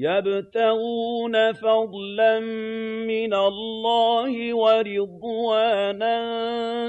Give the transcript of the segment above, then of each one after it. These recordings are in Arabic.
يَبْتَغُونَ فَضْلًا مِّنَ اللَّهِ وَرِضْوَانًا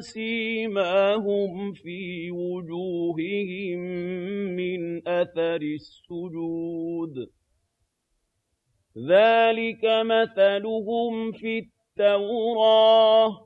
سِيمَاهُمْ فِي وُجُوهِهِم مِّنْ أَثَرِ السُّجُودِ ۚ. ذَٰلِكَ مَثَلُهُمْ فِي التَّوْرَاةِ.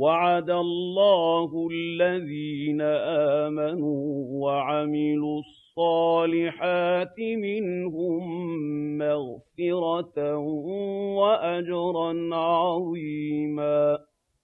وَعَدَ اللَّهُ الَّذِينَ آمَنُوا وَعَمِلُوا الصَّالِحَاتِ مِنْهُم مَّغْفِرَةً وَأَجْرًا عَظِيمًا.